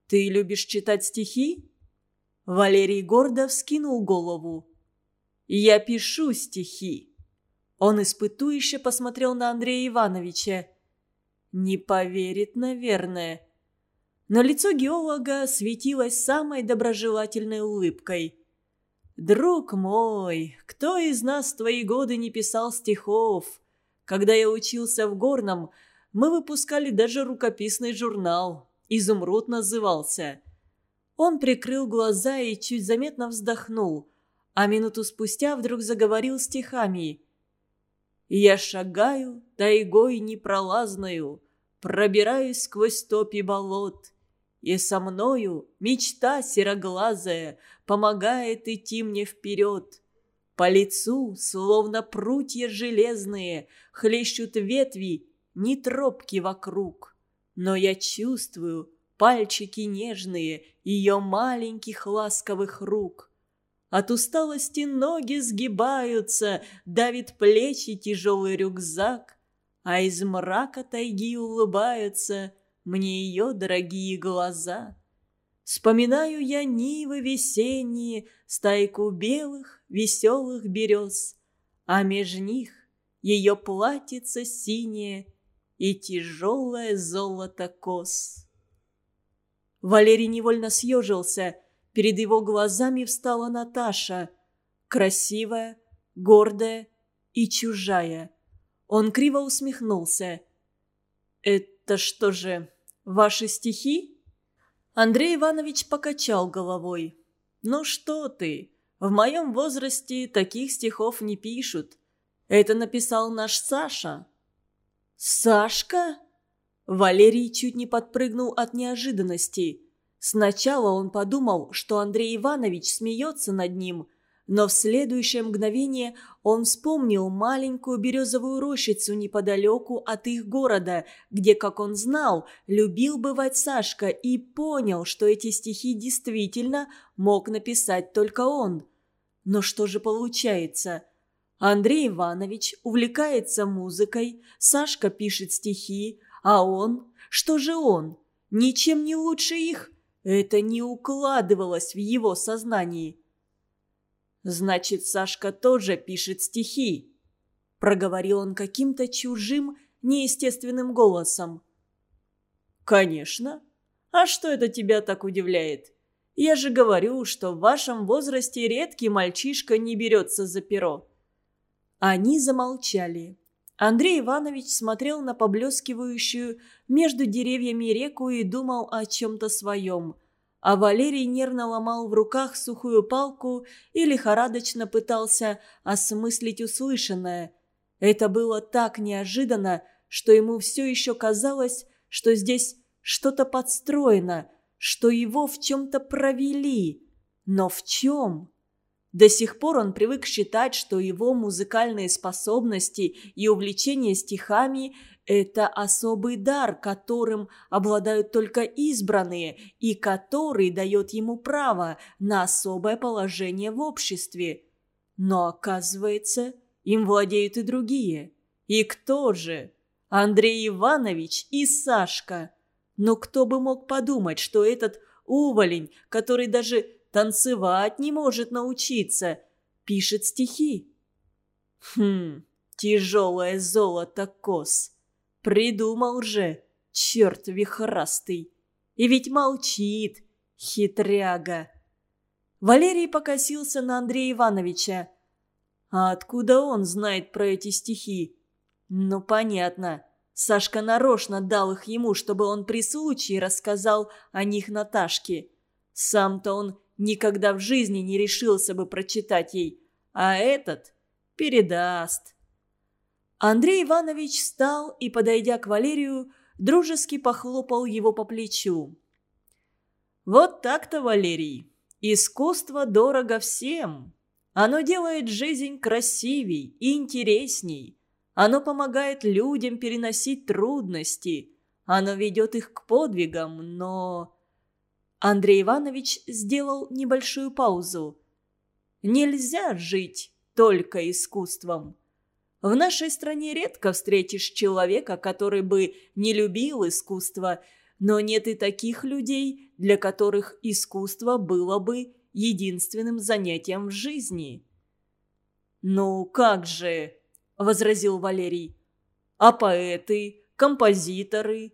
«Ты любишь читать стихи?» Валерий гордо вскинул голову. «Я пишу стихи». Он испытующе посмотрел на Андрея Ивановича. «Не поверит, наверное». Но лицо геолога светилось самой доброжелательной улыбкой. «Друг мой, кто из нас в твои годы не писал стихов? Когда я учился в Горном, мы выпускали даже рукописный журнал. Изумруд назывался. Он прикрыл глаза и чуть заметно вздохнул, а минуту спустя вдруг заговорил стихами. «Я шагаю тайгой непролазною, пробираюсь сквозь топи болот, и со мною мечта сероглазая помогает идти мне вперед». По лицу, словно прутья железные, хлещут ветви, ни тропки вокруг. Но я чувствую пальчики нежные ее маленьких ласковых рук. От усталости ноги сгибаются, давит плечи тяжелый рюкзак, а из мрака тайги улыбаются мне ее дорогие глаза. Вспоминаю я нивы весенние, стайку белых веселых берез, а меж них ее платьице синее — и тяжелое золото кос. Валерий невольно съежился. Перед его глазами встала Наташа. Красивая, гордая и чужая. Он криво усмехнулся. «Это что же, ваши стихи?» Андрей Иванович покачал головой. «Ну что ты, в моем возрасте таких стихов не пишут. Это написал наш Саша, «Сашка?» Валерий чуть не подпрыгнул от неожиданности. Сначала он подумал, что Андрей Иванович смеется над ним, но в следующее мгновение он вспомнил маленькую березовую рощицу неподалеку от их города, где, как он знал, любил бывать Сашка, и понял, что эти стихи действительно мог написать только он. Но что же получается – Андрей Иванович увлекается музыкой, Сашка пишет стихи, а он... Что же он? Ничем не лучше их? Это не укладывалось в его сознании. «Значит, Сашка тоже пишет стихи», — проговорил он каким-то чужим, неестественным голосом. «Конечно. А что это тебя так удивляет? Я же говорю, что в вашем возрасте редкий мальчишка не берется за перо. Они замолчали. Андрей Иванович смотрел на поблескивающую между деревьями реку и думал о чем-то своем. А Валерий нервно ломал в руках сухую палку и лихорадочно пытался осмыслить услышанное. Это было так неожиданно, что ему все еще казалось, что здесь что-то подстроено, что его в чем-то провели. Но в чем? До сих пор он привык считать, что его музыкальные способности и увлечение стихами – это особый дар, которым обладают только избранные и который дает ему право на особое положение в обществе. Но, оказывается, им владеют и другие. И кто же? Андрей Иванович и Сашка. Но кто бы мог подумать, что этот уволень, который даже танцевать не может научиться, пишет стихи. Хм, тяжелое золото кос. Придумал же, черт вихрастый. И ведь молчит, хитряга. Валерий покосился на Андрея Ивановича. А откуда он знает про эти стихи? Ну, понятно. Сашка нарочно дал их ему, чтобы он при случае рассказал о них Наташке. Сам-то он никогда в жизни не решился бы прочитать ей, а этот передаст. Андрей Иванович встал и, подойдя к Валерию, дружески похлопал его по плечу. «Вот так-то, Валерий. Искусство дорого всем. Оно делает жизнь красивей и интересней. Оно помогает людям переносить трудности. Оно ведет их к подвигам, но...» Андрей Иванович сделал небольшую паузу. «Нельзя жить только искусством. В нашей стране редко встретишь человека, который бы не любил искусство, но нет и таких людей, для которых искусство было бы единственным занятием в жизни. «Ну как же», — возразил Валерий, — «а поэты, композиторы?»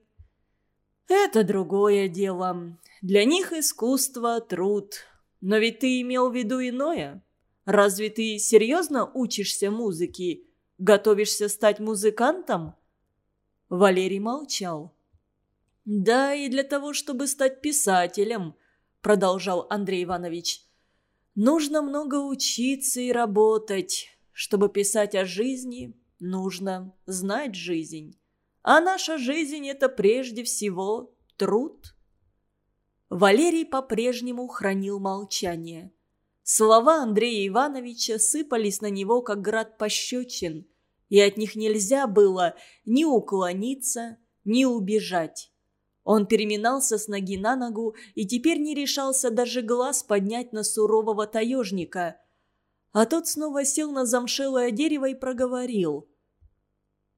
«Это другое дело. Для них искусство — труд. Но ведь ты имел в виду иное. Разве ты серьезно учишься музыке?» Готовишься стать музыкантом?» Валерий молчал. «Да, и для того, чтобы стать писателем», — продолжал Андрей Иванович. «Нужно много учиться и работать. Чтобы писать о жизни, нужно знать жизнь. А наша жизнь — это прежде всего труд». Валерий по-прежнему хранил молчание. Слова Андрея Ивановича сыпались на него, как град пощечин и от них нельзя было ни уклониться, ни убежать. Он переминался с ноги на ногу и теперь не решался даже глаз поднять на сурового таежника. А тот снова сел на замшелое дерево и проговорил.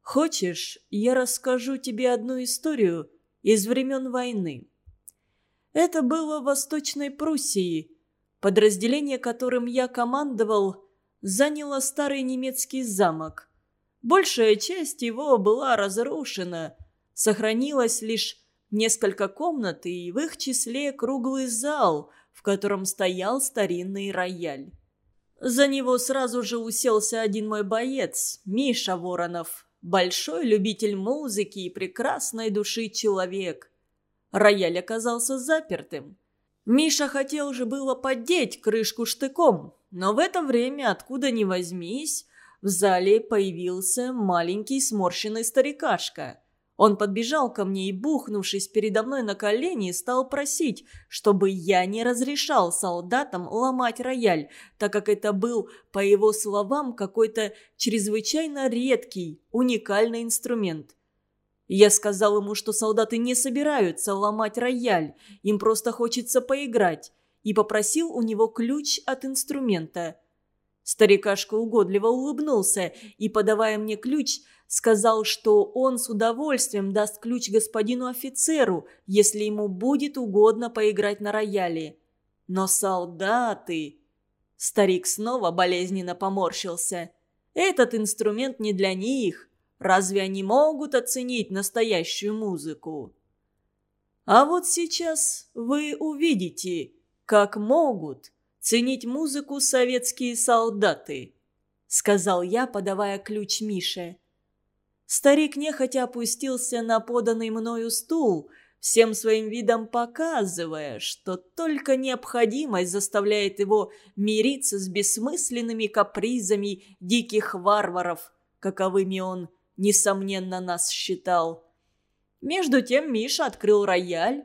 «Хочешь, я расскажу тебе одну историю из времен войны?» Это было в Восточной Пруссии. Подразделение, которым я командовал, заняло старый немецкий замок – Большая часть его была разрушена. Сохранилось лишь несколько комнат и в их числе круглый зал, в котором стоял старинный рояль. За него сразу же уселся один мой боец, Миша Воронов, большой любитель музыки и прекрасной души человек. Рояль оказался запертым. Миша хотел же было поддеть крышку штыком, но в это время, откуда ни возьмись, в зале появился маленький сморщенный старикашка. Он подбежал ко мне и, бухнувшись передо мной на колени, стал просить, чтобы я не разрешал солдатам ломать рояль, так как это был, по его словам, какой-то чрезвычайно редкий, уникальный инструмент. Я сказал ему, что солдаты не собираются ломать рояль, им просто хочется поиграть, и попросил у него ключ от инструмента – Старикашка угодливо улыбнулся и, подавая мне ключ, сказал, что он с удовольствием даст ключ господину офицеру, если ему будет угодно поиграть на рояле. Но солдаты... Старик снова болезненно поморщился. Этот инструмент не для них. Разве они могут оценить настоящую музыку? А вот сейчас вы увидите, как могут ценить музыку советские солдаты», — сказал я, подавая ключ Мише. Старик нехотя опустился на поданный мною стул, всем своим видом показывая, что только необходимость заставляет его мириться с бессмысленными капризами диких варваров, каковыми он, несомненно, нас считал. Между тем Миша открыл рояль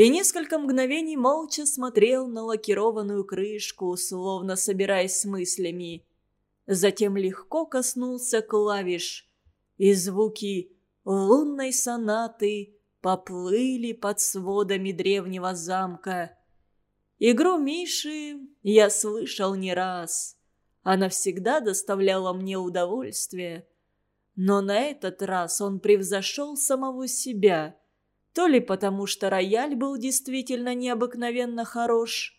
и несколько мгновений молча смотрел на лакированную крышку, словно собираясь с мыслями. Затем легко коснулся клавиш, и звуки лунной сонаты поплыли под сводами древнего замка. Игру Миши я слышал не раз. Она всегда доставляла мне удовольствие. Но на этот раз он превзошел самого себя – то ли потому, что рояль был действительно необыкновенно хорош,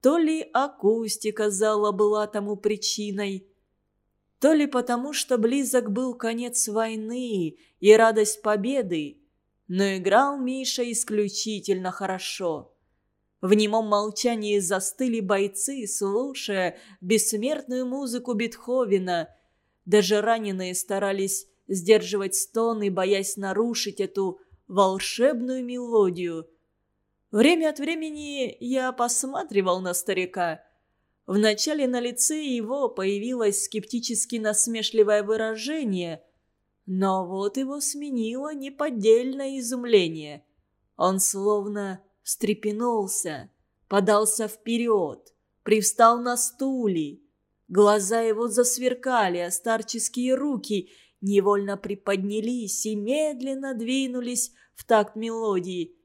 то ли акустика зала была тому причиной, то ли потому, что близок был конец войны и радость победы, но играл Миша исключительно хорошо. В немом молчании застыли бойцы, слушая бессмертную музыку Бетховена. Даже раненые старались сдерживать стоны, боясь нарушить эту волшебную мелодию. Время от времени я посматривал на старика. Вначале на лице его появилось скептически насмешливое выражение, но вот его сменило неподдельное изумление. Он словно встрепенулся, подался вперед, привстал на стуле. Глаза его засверкали, а старческие руки невольно приподнялись и медленно двинулись в такт мелодии.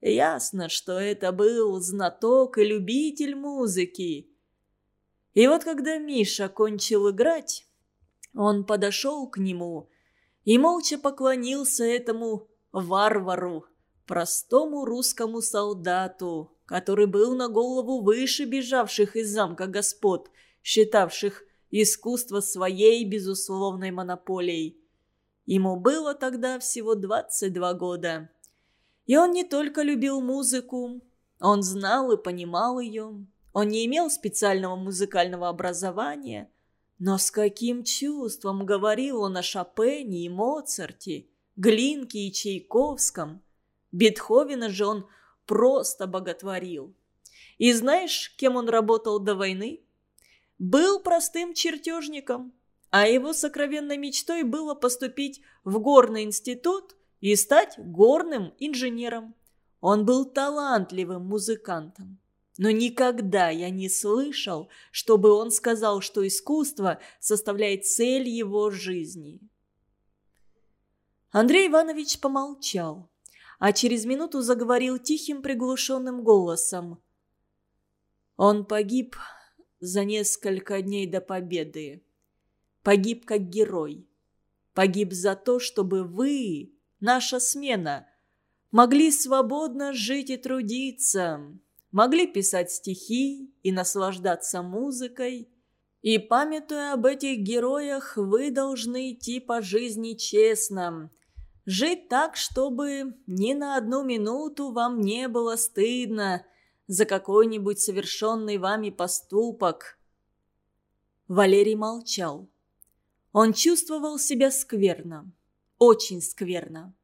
Ясно, что это был знаток и любитель музыки. И вот когда Миша кончил играть, он подошел к нему и молча поклонился этому варвару, простому русскому солдату, который был на голову выше бежавших из замка господ, считавших искусство своей безусловной монополией. Ему было тогда всего 22 года. И он не только любил музыку, он знал и понимал ее. Он не имел специального музыкального образования, но с каким чувством говорил он о Шопене и Моцарте, Глинке и Чайковском. Бетховена же он просто боготворил. И знаешь, кем он работал до войны? Был простым чертежником, а его сокровенной мечтой было поступить в горный институт и стать горным инженером. Он был талантливым музыкантом. Но никогда я не слышал, чтобы он сказал, что искусство составляет цель его жизни. Андрей Иванович помолчал, а через минуту заговорил тихим приглушенным голосом. Он погиб за несколько дней до победы. Погиб как герой. Погиб за то, чтобы вы, наша смена, могли свободно жить и трудиться, могли писать стихи и наслаждаться музыкой. И, памятуя об этих героях, вы должны идти по жизни честно, жить так, чтобы ни на одну минуту вам не было стыдно – за какой-нибудь совершенный вами поступок». Валерий молчал. Он чувствовал себя скверно, очень скверно.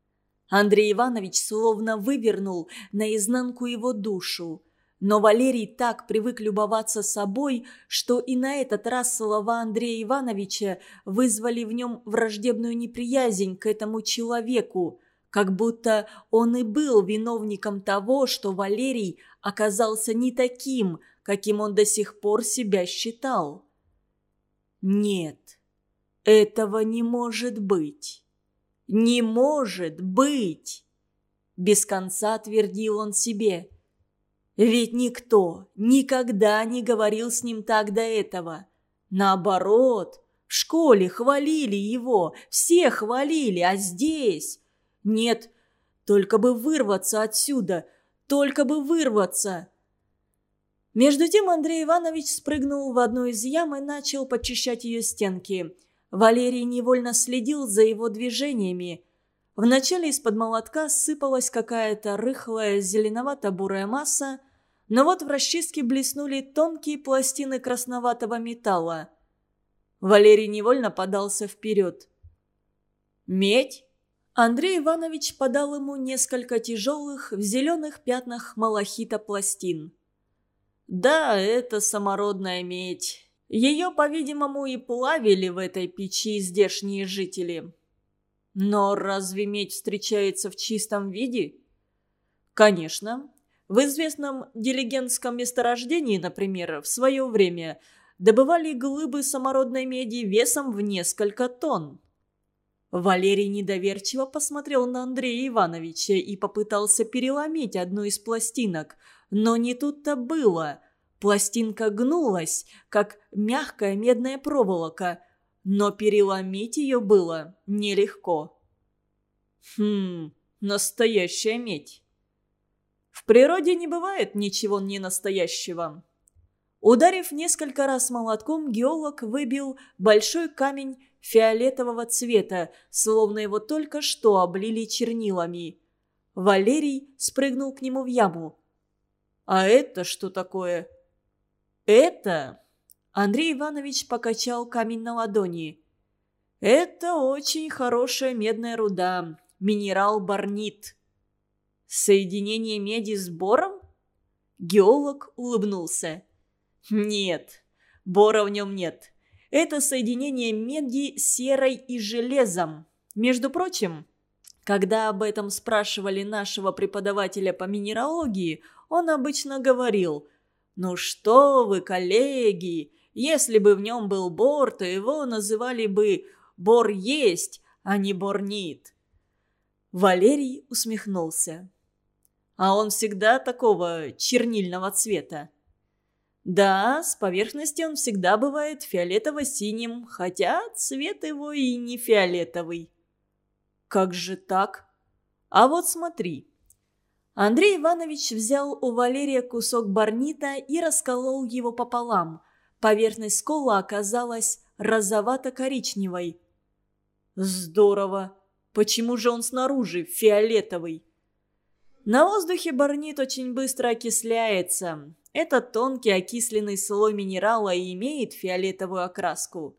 Андрей Иванович словно вывернул наизнанку его душу. Но Валерий так привык любоваться собой, что и на этот раз слова Андрея Ивановича вызвали в нем враждебную неприязнь к этому человеку, как будто он и был виновником того, что Валерий оказался не таким, каким он до сих пор себя считал. Нет, этого не может быть. Не может быть! Без конца твердил он себе. Ведь никто никогда не говорил с ним так до этого. Наоборот, в школе хвалили его, все хвалили, а здесь... Нет, только бы вырваться отсюда, только бы вырваться. Между тем Андрей Иванович спрыгнул в одну из ям и начал почищать ее стенки. Валерий невольно следил за его движениями. Вначале из-под молотка сыпалась какая-то рыхлая зеленовато-бурая масса, но вот в расчистке блеснули тонкие пластины красноватого металла. Валерий невольно подался вперед. «Медь?» Андрей Иванович подал ему несколько тяжелых в зеленых пятнах малахита пластин. «Да, это самородная медь. Ее, по-видимому, и плавили в этой печи здешние жители. Но разве медь встречается в чистом виде?» «Конечно. В известном дилигентском месторождении, например, в свое время добывали глыбы самородной меди весом в несколько тонн. Валерий недоверчиво посмотрел на Андрея Ивановича и попытался переломить одну из пластинок. Но не тут-то было. Пластинка гнулась, как мягкая медная проволока, но переломить ее было нелегко. Хм, настоящая медь. В природе не бывает ничего ненастоящего. Ударив несколько раз молотком, геолог выбил большой камень фиолетового цвета, словно его только что облили чернилами. Валерий спрыгнул к нему в яму. А это что такое? Это... Андрей Иванович покачал камень на ладони. Это очень хорошая медная руда. Минерал барнит. Соединение меди с бором? Геолог улыбнулся. Нет, бора в нем нет. Это соединение меди серой и железом. Между прочим, когда об этом спрашивали нашего преподавателя по минералогии, он обычно говорил «Ну что вы, коллеги, если бы в нем был бор, то его называли бы «бор есть», а не «борнит». Валерий усмехнулся. «А он всегда такого чернильного цвета?» Да, с поверхности он всегда бывает фиолетово-синим, хотя цвет его и не фиолетовый. Как же так? А вот смотри. Андрей Иванович взял у Валерия кусок барнита и расколол его пополам. Поверхность скола оказалась розовато-коричневой. Здорово! Почему же он снаружи фиолетовый? На воздухе барнит очень быстро окисляется. Этот тонкий окисленный слой минерала и имеет фиолетовую окраску.